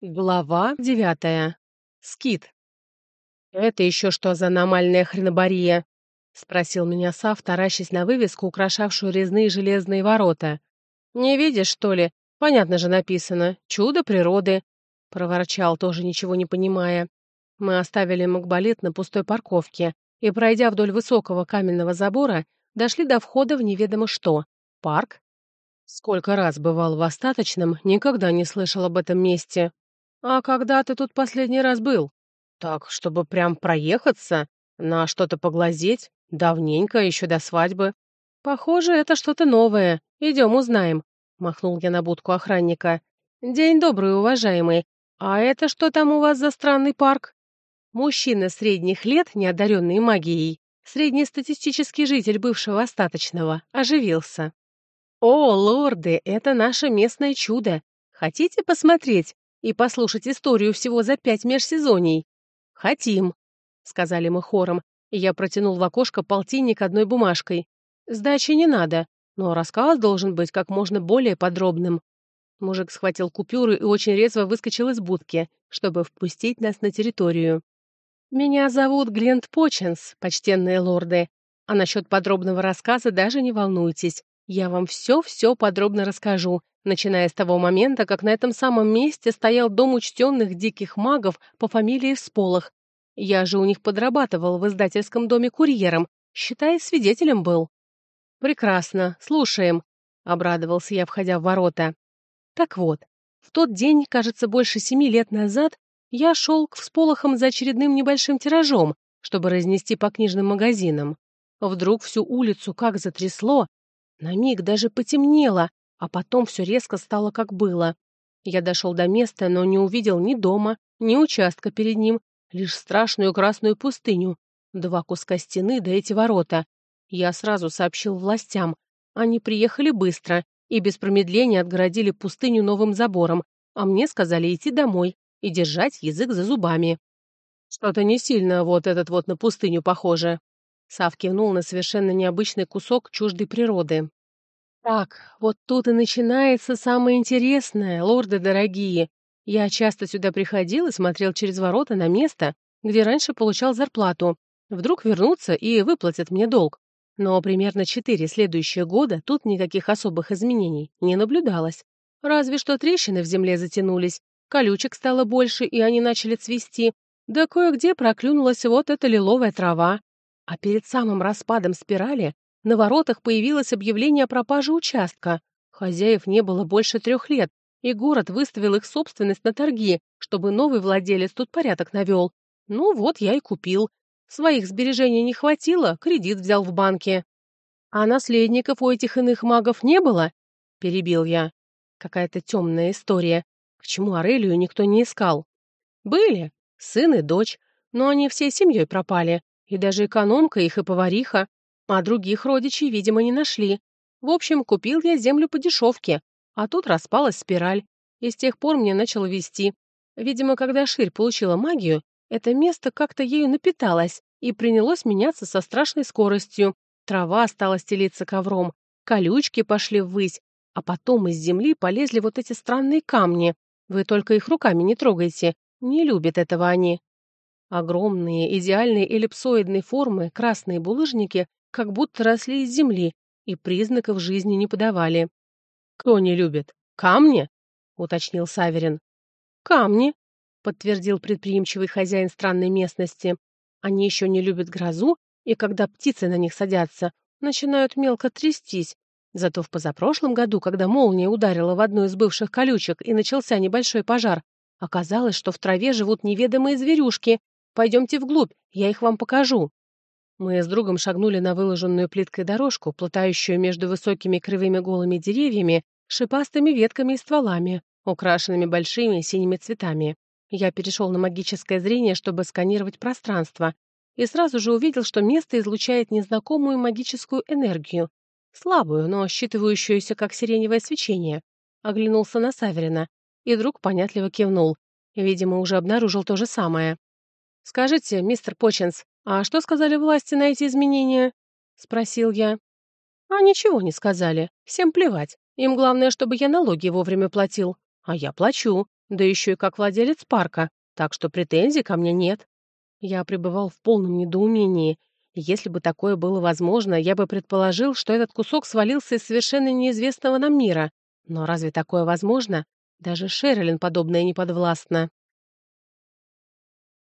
Глава девятая. Скит. «Это еще что за аномальная хренобария?» — спросил меня Сав, таращась на вывеску, украшавшую резные железные ворота. «Не видишь, что ли? Понятно же написано. Чудо природы!» — проворчал, тоже ничего не понимая. Мы оставили Макболит на пустой парковке и, пройдя вдоль высокого каменного забора, дошли до входа в неведомо что. Парк? Сколько раз бывал в Остаточном, никогда не слышал об этом месте. «А когда ты тут последний раз был?» «Так, чтобы прям проехаться, на что-то поглазеть, давненько, еще до свадьбы». «Похоже, это что-то новое. Идем узнаем», — махнул я на будку охранника. «День добрый, уважаемый. А это что там у вас за странный парк?» Мужчина средних лет, неодаренный магией, среднестатистический житель бывшего остаточного, оживился. «О, лорды, это наше местное чудо! Хотите посмотреть? И послушать историю всего за пять межсезоний. Хотим, сказали мы хором, я протянул в окошко полтинник одной бумажкой. Сдачи не надо, но рассказ должен быть как можно более подробным. Мужик схватил купюры и очень резво выскочил из будки, чтобы впустить нас на территорию. «Меня зовут Глент Поченс, почтенные лорды, а насчет подробного рассказа даже не волнуйтесь. Я вам все-все подробно расскажу, начиная с того момента, как на этом самом месте стоял дом учтенных диких магов по фамилии Всполох. Я же у них подрабатывал в издательском доме курьером, считай, свидетелем был. «Прекрасно, слушаем», — обрадовался я, входя в ворота. Так вот, в тот день, кажется, больше семи лет назад, я шел к всполохам за очередным небольшим тиражом, чтобы разнести по книжным магазинам. Вдруг всю улицу как затрясло, на миг даже потемнело, а потом все резко стало как было. Я дошел до места, но не увидел ни дома, ни участка перед ним, лишь страшную красную пустыню, два куска стены да эти ворота. Я сразу сообщил властям. Они приехали быстро и без промедления отгородили пустыню новым забором, а мне сказали идти домой и держать язык за зубами. Что-то не сильно вот этот вот на пустыню похоже. Сав кивнул на совершенно необычный кусок чуждой природы. Так, вот тут и начинается самое интересное, лорды дорогие. Я часто сюда приходил и смотрел через ворота на место, где раньше получал зарплату. Вдруг вернутся и выплатят мне долг. Но примерно четыре следующие года тут никаких особых изменений не наблюдалось. Разве что трещины в земле затянулись, колючек стало больше, и они начали цвести, да кое-где проклюнулась вот эта лиловая трава. А перед самым распадом спирали на воротах появилось объявление о пропаже участка. Хозяев не было больше трех лет, и город выставил их собственность на торги, чтобы новый владелец тут порядок навел. Ну вот я и купил. Своих сбережений не хватило, кредит взял в банке. А наследников у этих иных магов не было? Перебил я. Какая-то темная история. Почему Арелию никто не искал? Были. Сын и дочь. Но они всей семьей пропали. И даже экономка их и повариха а других родичей, видимо, не нашли. В общем, купил я землю по дешевке, а тут распалась спираль, и с тех пор мне начало вести. Видимо, когда Ширь получила магию, это место как-то ею напиталось и принялось меняться со страшной скоростью. Трава стала стелиться ковром, колючки пошли ввысь, а потом из земли полезли вот эти странные камни. Вы только их руками не трогайте, не любят этого они. Огромные, идеальные эллипсоидной формы красные булыжники как будто росли из земли и признаков жизни не подавали. «Кто не любит? Камни?» — уточнил Саверин. «Камни», — подтвердил предприимчивый хозяин странной местности. «Они еще не любят грозу, и когда птицы на них садятся, начинают мелко трястись. Зато в позапрошлом году, когда молния ударила в одну из бывших колючек и начался небольшой пожар, оказалось, что в траве живут неведомые зверюшки. Пойдемте вглубь, я их вам покажу». Мы с другом шагнули на выложенную плиткой дорожку, плутающую между высокими кривыми голыми деревьями, шипастыми ветками и стволами, украшенными большими синими цветами. Я перешел на магическое зрение, чтобы сканировать пространство, и сразу же увидел, что место излучает незнакомую магическую энергию, слабую, но считывающуюся как сиреневое свечение. Оглянулся на Саверина, и друг понятливо кивнул. Видимо, уже обнаружил то же самое. «Скажите, мистер Поченс, «А что сказали власти на эти изменения?» — спросил я. «А ничего не сказали. Всем плевать. Им главное, чтобы я налоги вовремя платил. А я плачу. да еще и как владелец парка, так что претензий ко мне нет. Я пребывал в полном недоумении. Если бы такое было возможно, я бы предположил, что этот кусок свалился из совершенно неизвестного нам мира. Но разве такое возможно? Даже Шерлин подобное не подвластно.